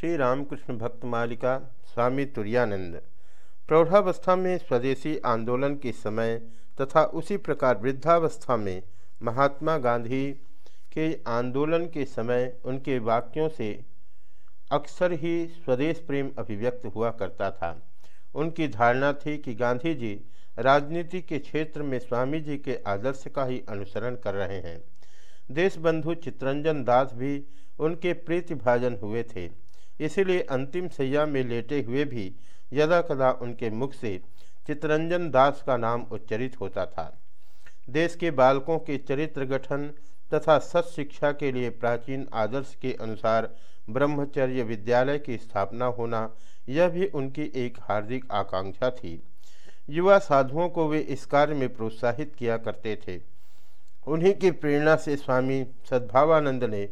श्री रामकृष्ण भक्त मालिका स्वामी तुरानंद प्रौढ़ावस्था में स्वदेशी आंदोलन के समय तथा उसी प्रकार वृद्धावस्था में महात्मा गांधी के आंदोलन के समय उनके वाक्यों से अक्सर ही स्वदेश प्रेम अभिव्यक्त हुआ करता था। उनकी धारणा थी कि गांधी जी राजनीति के क्षेत्र में स्वामी जी के आदर्श का ही अनुसरण कर रहे हैं। देशबंधु चित्रंजन दास भी उनके प्रीतिभाजन हुए थे। इसीलिए अंतिम सैया में लेटे हुए भी यदा कदा उनके मुख से चित्रंजन दास का नाम उच्चरित होता था। देश के बालकों के चरित्र गठन तथा सत शिक्षा के लिए प्राचीन आदर्श के अनुसार ब्रह्मचर्य विद्यालय की स्थापना होना, यह भी उनकी एक हार्दिक आकांक्षा थी। युवा साधुओं को वे इस कार्य में प्रोत्साहित किया करते थे। उन्हीं की प्रेरणा से स्वामी सद्भावानंद ने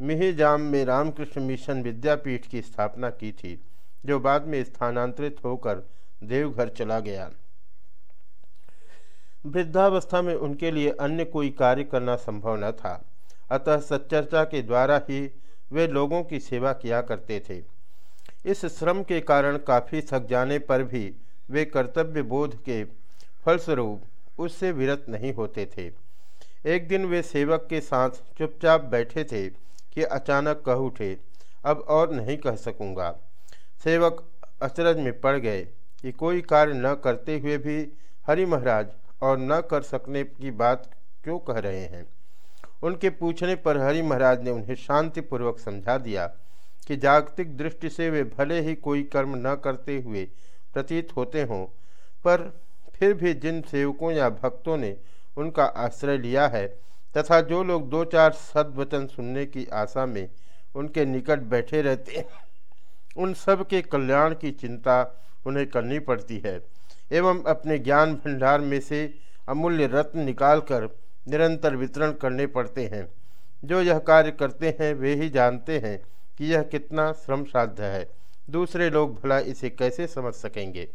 मिहिजाम में रामकृष्ण मिशन विद्यापीठ की स्थापना की थी, जो बाद में स्थानांतरित होकर देवघर चला गया। वृद्धावस्था में उनके लिए अन्य कोई कार्य करना संभव न था। अतः सच्चर्चा के द्वारा ही वे लोगों की सेवा किया करते थे। इस श्रम के कारण काफ़ी थक जाने पर भी वे कर्तव्य बोध के फलस्वरूप उससे विरत नहीं होते थे। एक दिन वे सेवक के साथ चुपचाप बैठे थे। कि अचानक कह उठे, अब और नहीं कह सकूँगा। सेवक अचरज में पड़ गए कि कोई कार्य न करते हुए भी हरि महाराज और न कर सकने की बात क्यों कह रहे हैं? उनके पूछने पर हरि महाराज ने उन्हें शांतिपूर्वक समझा दिया कि जागतिक दृष्टि से वे भले ही कोई कर्म न करते हुए प्रतीत होते हों, पर फिर भी जिन सेवकों या भक्तों ने उनका आश्रय लिया है तथा जो लोग दो चार सदवचन सुनने की आशा में उनके निकट बैठे रहते हैं, उन सब के कल्याण की चिंता उन्हें करनी पड़ती है। एवं अपने ज्ञान भंडार में से अमूल्य रत्न निकालकर निरंतर वितरण करने पड़ते हैं। जो यह कार्य करते हैं, वे ही जानते हैं कि यह कितना श्रम साध्य है। दूसरे लोग भला इसे कैसे समझ सकेंगे?